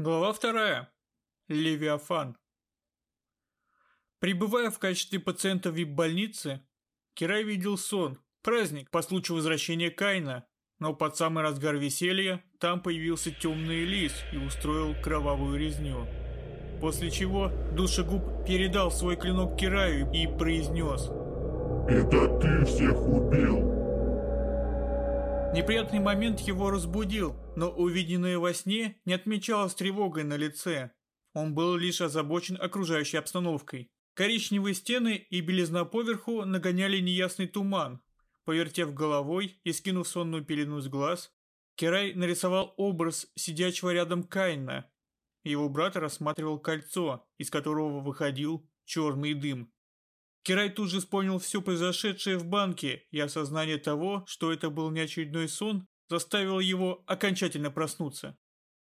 Глава вторая. Левиафан. Прибывая в качестве пациента в вип-больнице, Кирай видел сон, праздник по случаю возвращения Кайна, но под самый разгар веселья там появился темный лис и устроил кровавую резню. После чего душегуб передал свой клинок Кираю и произнес «Это ты всех убил!» Неприятный момент его разбудил, но увиденное во сне не отмечалось тревогой на лице. Он был лишь озабочен окружающей обстановкой. Коричневые стены и белизна поверху нагоняли неясный туман. Повертев головой и скинув сонную пелену с глаз, Керай нарисовал образ сидячего рядом Кайна. Его брат рассматривал кольцо, из которого выходил черный дым. Кирай тут же вспомнил все произошедшее в банке, и осознание того, что это был не очередной сон, заставило его окончательно проснуться.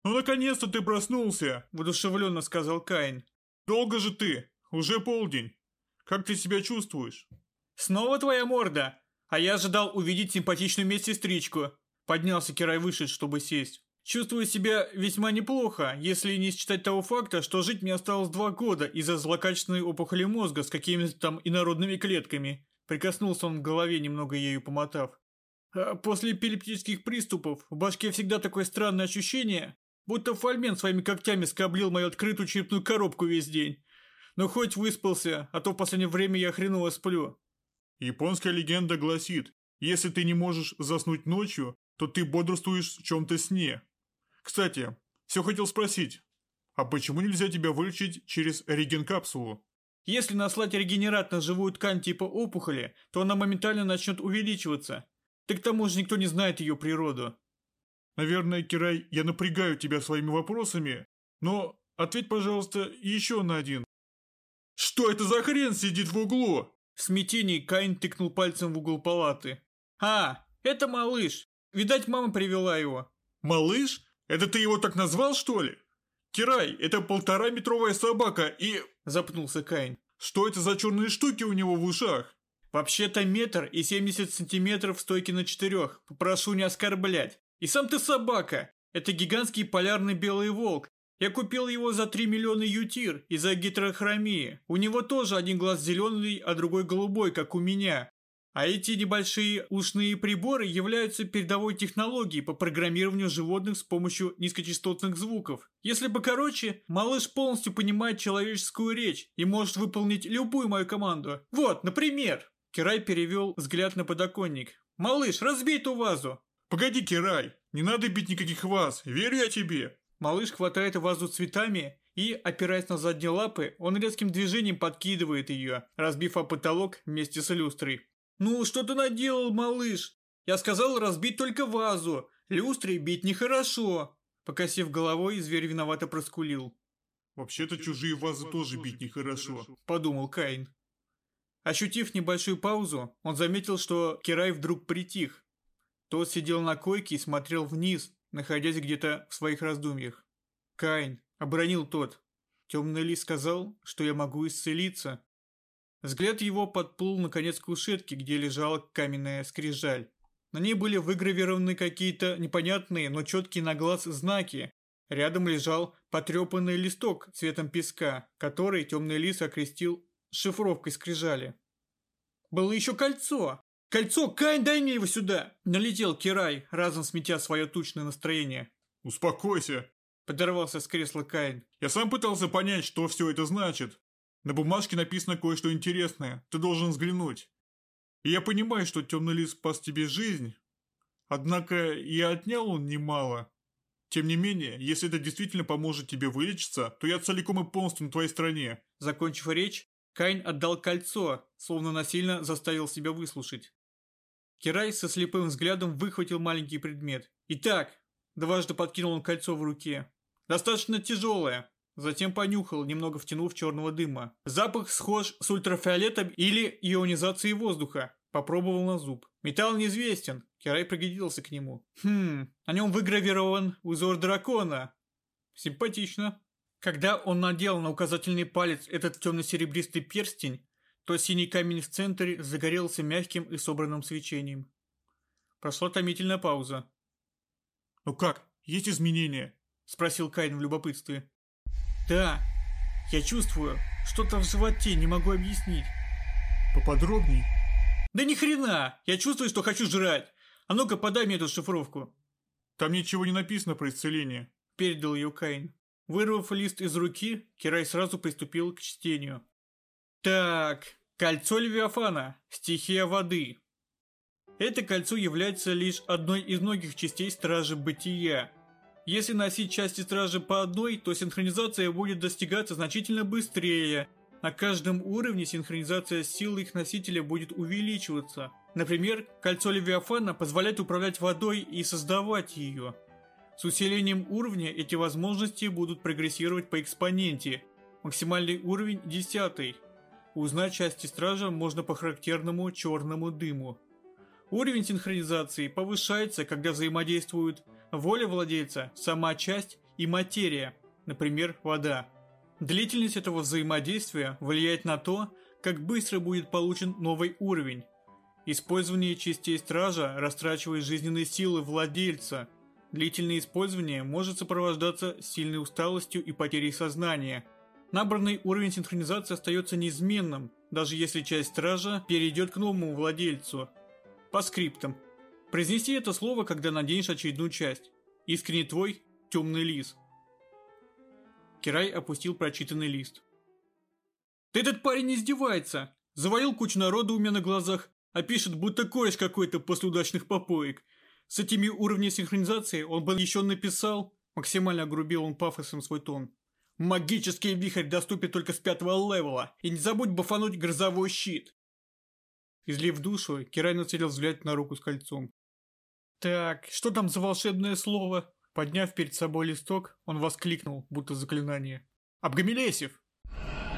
«Ну, наконец-то ты проснулся!» – воодушевленно сказал Каин. «Долго же ты? Уже полдень. Как ты себя чувствуешь?» «Снова твоя морда? А я ожидал увидеть симпатичную медсестричку». Поднялся Кирай выше, чтобы сесть. Чувствую себя весьма неплохо, если не считать того факта, что жить мне осталось два года из-за злокачественной опухоли мозга с какими-то там инородными клетками. Прикоснулся он к голове, немного ею помотав. А после эпилептических приступов в башке всегда такое странное ощущение, будто фольмен своими когтями скоблил мою открытую черепную коробку весь день. Но хоть выспался, а то в последнее время я хреново сплю. Японская легенда гласит, если ты не можешь заснуть ночью, то ты бодрствуешь в чем-то сне. Кстати, все хотел спросить, а почему нельзя тебя вылечить через реген-капсулу? Если наслать регенерат на живую ткань типа опухоли, то она моментально начнет увеличиваться. Да к тому же никто не знает ее природу. Наверное, Кирай, я напрягаю тебя своими вопросами, но ответь, пожалуйста, еще на один. Что это за хрен сидит в углу? В смятении Кайн тыкнул пальцем в угол палаты. А, это малыш. Видать, мама привела его. Малыш? Это ты его так назвал, что ли? Кирай, это полтора метровая собака и... Запнулся Кайн. Что это за черные штуки у него в ушах? Вообще-то метр и 70 сантиметров стойки на четырех. Попрошу не оскорблять. И сам ты собака. Это гигантский полярный белый волк. Я купил его за 3 миллиона ютир из-за гетерохромии. У него тоже один глаз зеленый, а другой голубой, как у меня. А эти небольшие ушные приборы являются передовой технологией по программированию животных с помощью низкочастотных звуков. Если бы короче, малыш полностью понимает человеческую речь и может выполнить любую мою команду. Вот, например. Кирай перевел взгляд на подоконник. «Малыш, разбей ту вазу!» «Погоди, Кирай, не надо бить никаких ваз, верю я тебе!» Малыш хватает вазу цветами и, опираясь на задние лапы, он резким движением подкидывает ее, разбив о потолок вместе с люстрой. «Ну, что ты наделал, малыш? Я сказал разбить только вазу. Люстрой бить нехорошо». Покосив головой, зверь виновато проскулил. «Вообще-то чужие вазы тоже бить нехорошо», – подумал Каин. Ощутив небольшую паузу, он заметил, что Кирай вдруг притих. Тот сидел на койке и смотрел вниз, находясь где-то в своих раздумьях. «Каин», – обронил тот. «Темный лис сказал, что я могу исцелиться». Взгляд его подплыл наконец к кушетке, где лежала каменная скрижаль. На ней были выгравированы какие-то непонятные, но четкие на глаз знаки. Рядом лежал потрепанный листок цветом песка, который темный лис окрестил шифровкой скрижали. Было еще кольцо. «Кольцо! Кайн, дай мне его сюда!» Налетел Кирай, разом сметя свое тучное настроение. «Успокойся!» Подорвался с кресла Кайн. «Я сам пытался понять, что все это значит. На бумажке написано кое-что интересное. Ты должен взглянуть. И я понимаю, что темный лис спас тебе жизнь. Однако и отнял он немало. Тем не менее, если это действительно поможет тебе вылечиться, то я целиком и полностью на твоей стороне. Закончив речь, Кайн отдал кольцо, словно насильно заставил себя выслушать. Кирай со слепым взглядом выхватил маленький предмет. Итак, дважды подкинул он кольцо в руке. Достаточно тяжелое, Затем понюхал, немного втянув черного дыма. Запах схож с ультрафиолетом или ионизацией воздуха. Попробовал на зуб. Металл неизвестен. Кирай пригодился к нему. Хм, на нем выгравирован узор дракона. Симпатично. Когда он надел на указательный палец этот темно-серебристый перстень, то синий камень в центре загорелся мягким и собранным свечением. Прошла томительная пауза. «Ну как, есть изменения?» Спросил Кайн в любопытстве. Да, я чувствую, что-то в животе, не могу объяснить. Поподробней? Да ни хрена, я чувствую, что хочу жрать. А ну-ка, подай мне эту шифровку. Там ничего не написано про исцеление. Передал ее Кайн. Вырвав лист из руки, Кирай сразу приступил к чтению. Так, кольцо Левиафана, стихия воды. Это кольцо является лишь одной из многих частей Стражи Бытия. Если носить части Стражи по одной, то синхронизация будет достигаться значительно быстрее. На каждом уровне синхронизация силы их носителя будет увеличиваться. Например, кольцо Левиафана позволяет управлять водой и создавать ее. С усилением уровня эти возможности будут прогрессировать по экспоненте. Максимальный уровень 10. Узнать части стража можно по характерному черному дыму. Уровень синхронизации повышается, когда взаимодействуют воля владельца, сама часть и материя, например, вода. Длительность этого взаимодействия влияет на то, как быстро будет получен новый уровень. Использование частей стража растрачивает жизненные силы владельца. Длительное использование может сопровождаться сильной усталостью и потерей сознания. Набранный уровень синхронизации остается неизменным, даже если часть стража перейдет к новому владельцу – по скриптам. Произнеси это слово, когда наденешь очередную часть. Искренне твой, темный лис. Кирай опустил прочитанный лист. «Да этот парень издевается! Завалил кучу народу у меня на глазах, а пишет, будто кореш какой-то после удачных попоек. С этими уровнями синхронизации он бы еще написал...» Максимально огрубил он пафосом свой тон. «Магический вихрь доступен только с пятого левела, и не забудь бафануть грозовой щит. Излив душу, Кирай нацелил взгляд на руку с кольцом. «Так, что там за волшебное слово?» Подняв перед собой листок, он воскликнул, будто заклинание. «Обгамелесев!»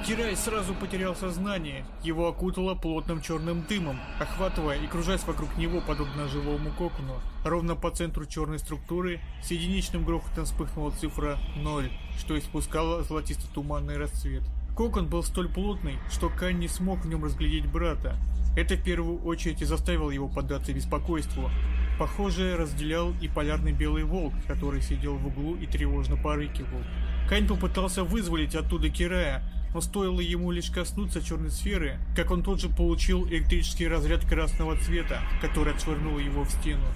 Кирай сразу потерял сознание, его окутало плотным черным дымом, охватывая и кружась вокруг него, подобно живому кокону. Ровно по центру черной структуры с единичным грохотом вспыхнула цифра 0, что испускало золотисто-туманный расцвет. Кокон был столь плотный, что Кань не смог в нем разглядеть брата, это в первую очередь и заставило его поддаться беспокойству. Похоже, разделял и полярный белый волк, который сидел в углу и тревожно порыкивал. Кайн попытался вызволить оттуда Кирая, но стоило ему лишь коснуться черной сферы, как он тут же получил электрический разряд красного цвета, который отшвырнул его в стену.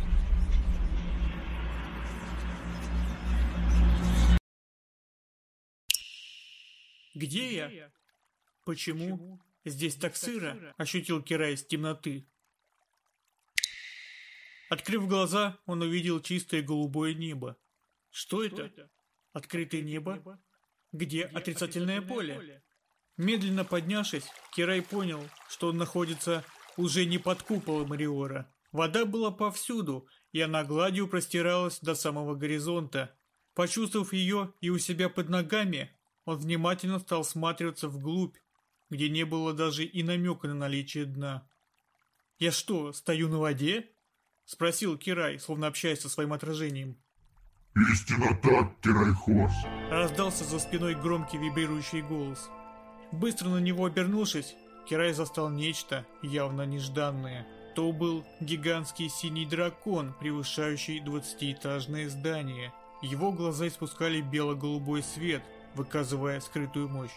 «Где я? Почему?» «Здесь так сыро», — ощутил Кирай из темноты. Открыв глаза, он увидел чистое голубое небо. Что это? Открытое небо? Где отрицательное поле? Медленно поднявшись, Кирай понял, что он находится уже не под куполом Риора. Вода была повсюду, и она гладью простиралась до самого горизонта. Почувствовав ее и у себя под ногами, он внимательно стал всматриваться вглубь, где не было даже и намека на наличие дна. «Я что, стою на воде?» — спросил Кирай, словно общаясь со своим отражением. «Истинно так, Кирай Хорс!» — раздался за спиной громкий вибрирующий голос. Быстро на него обернувшись, Кирай застал нечто явно нежданное. То был гигантский синий дракон, превышающий двадцатиэтажное здание. Его глаза испускали бело-голубой свет, выказывая скрытую мощь.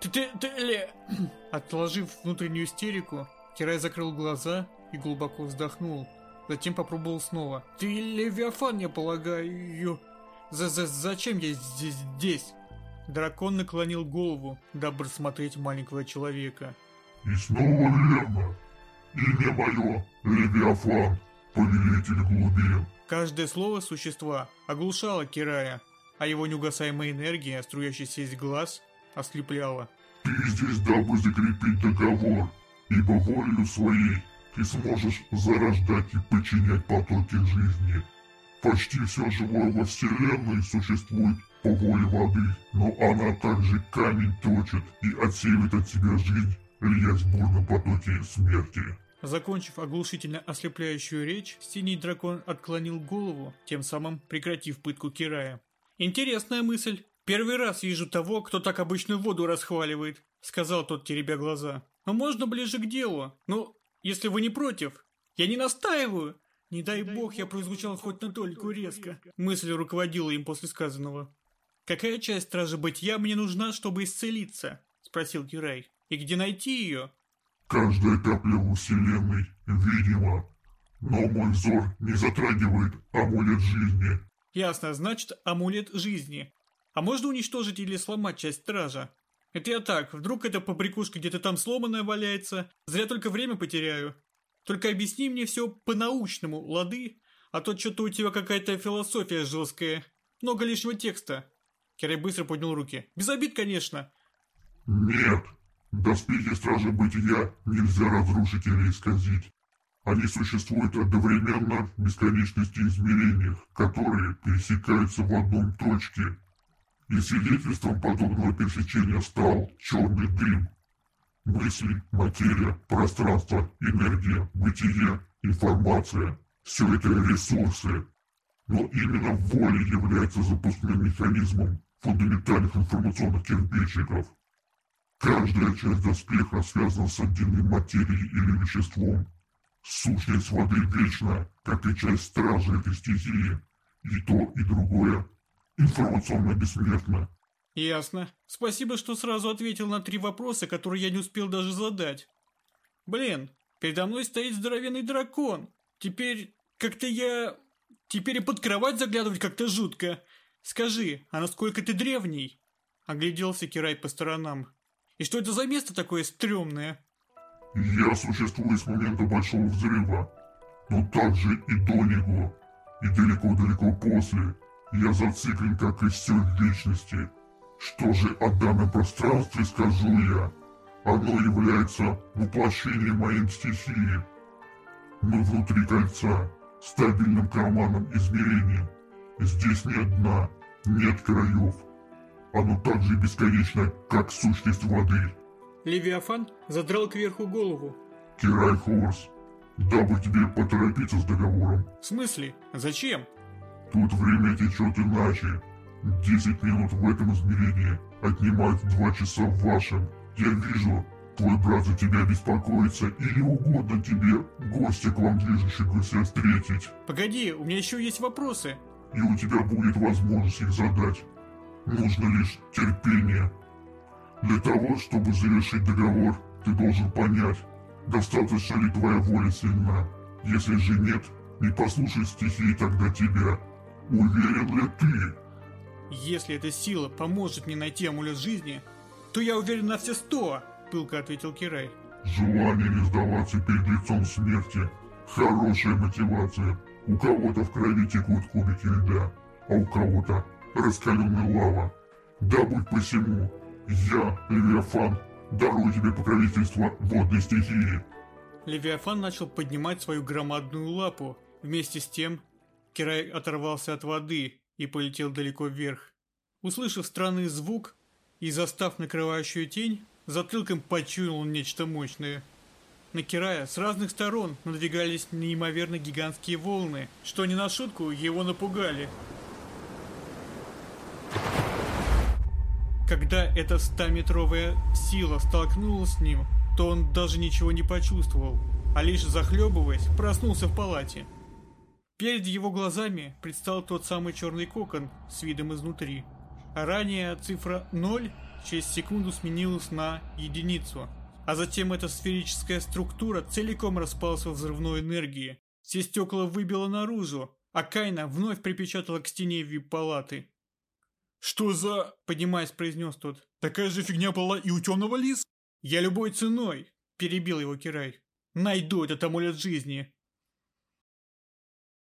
Ты, ты, ты, Ле... Отложив внутреннюю истерику, Кирай закрыл глаза и глубоко вздохнул. Затем попробовал снова. Ты Левиафан, я полагаю. За -за Зачем я здесь? здесь? Дракон наклонил голову, дабы рассмотреть маленького человека. И снова верно. Имя мое Левиафан, повелитель глубин. Каждое слово существа оглушало Кирая, а его неугасаемая энергия, струящаяся из глаз, ослепляло. Ты здесь, дабы закрепить договор, ибо волею своей ты сможешь зарождать и подчинять потоки жизни. Почти все живое во Вселенной существует по воле воды, но она также камень точит и отсеивает от себя жизнь, льясь в бурном потоке смерти. Закончив оглушительно ослепляющую речь, синий дракон отклонил голову, тем самым прекратив пытку Кирая. «Интересная мысль. «Первый раз вижу того, кто так обычную воду расхваливает», — сказал тот, теребя глаза. «Но можно ближе к делу. Ну, если вы не против. Я не настаиваю». «Не дай, бог, я прозвучал хоть на только резко», — мысль руководила им после сказанного. «Какая часть Стражи Бытия мне нужна, чтобы исцелиться?» – спросил Кирай. «И где найти ее?» «Каждая капля во Вселенной видима, но мой взор не затрагивает амулет жизни». «Ясно, значит, амулет жизни. А можно уничтожить или сломать часть Стража?» «Это я так, вдруг эта побрякушка где-то там сломанная валяется, зря только время потеряю. Только объясни мне все по-научному, лады, а то что-то у тебя какая-то философия жесткая, много лишнего текста». Керай быстро поднял руки. «Без обид, конечно». «Нет, доспехи Стражи Бытия нельзя разрушить или исказить. Они существуют одновременно в бесконечности измерениях, которые пересекаются в одном точке. И свидетельством подобного пересечения стал черный дым. Мысли, материя, пространство, энергия, бытие, информация – все это ресурсы. Но именно воля является запускным механизмом фундаментальных информационных кирпичиков. Каждая часть доспеха связана с отдельной материей или веществом. Сущность воды вечна, как и часть стражи этой стихии. И то, и другое информационно бессмертно. Ясно. Спасибо, что сразу ответил на три вопроса, которые я не успел даже задать. Блин, передо мной стоит здоровенный дракон. Теперь как-то я... Теперь и под кровать заглядывать как-то жутко. Скажи, а насколько ты древний? Огляделся Кирай по сторонам. И что это за место такое стрёмное? Я существую с момента Большого Взрыва, но также и до него, и далеко-далеко после. Я зациклен, как и все в вечности. Что же о данном пространстве скажу я? Оно является воплощением моей стихии. Мы внутри кольца, стабильным карманом измерения. Здесь нет дна, нет краев. Оно так же бесконечно, как сущность воды. Левиафан задрал кверху голову. Кирай Хорс, дабы тебе поторопиться с договором. В смысле? Зачем? Тут время течет иначе. Десять минут в этом измерении отнимают два часа в вашем. Я вижу, твой брат за тебя беспокоится, или угодно тебе гостя к вам движущегося встретить. Погоди, у меня еще есть вопросы. И у тебя будет возможность их задать. Нужно лишь терпение. Для того, чтобы завершить договор, ты должен понять, достаточно ли твоя воля сильна. Если же нет, не послушай стихии тогда тебя. Уверен ли ты? Если эта сила поможет мне найти амулет жизни, то я уверен на все сто, пылко ответил Кирай. Желание не сдаваться перед лицом смерти – хорошая мотивация. У кого-то в крови текут кубики льда, а у кого-то раскаленная лава. Да будь посему, я, Левиафан, дарую тебе покровительство водной стихии. Левиафан начал поднимать свою громадную лапу. Вместе с тем Кирай оторвался от воды и полетел далеко вверх. Услышав странный звук и застав накрывающую тень, затылком почуял нечто мощное. На Кирая с разных сторон надвигались неимоверно гигантские волны, что не на шутку его напугали. Когда эта стометровая сила столкнулась с ним, то он даже ничего не почувствовал, а лишь захлебываясь, проснулся в палате. Перед его глазами предстал тот самый черный кокон с видом изнутри. А ранее цифра 0 через секунду сменилась на единицу. А затем эта сферическая структура целиком распалась во взрывной энергии. Все стекла выбило наружу, а Кайна вновь припечатала к стене вип-палаты. «Что за...» — поднимаясь, произнес тот. «Такая же фигня была и у темного лис?» «Я любой ценой!» — перебил его Кирай. «Найду этот амулет жизни!»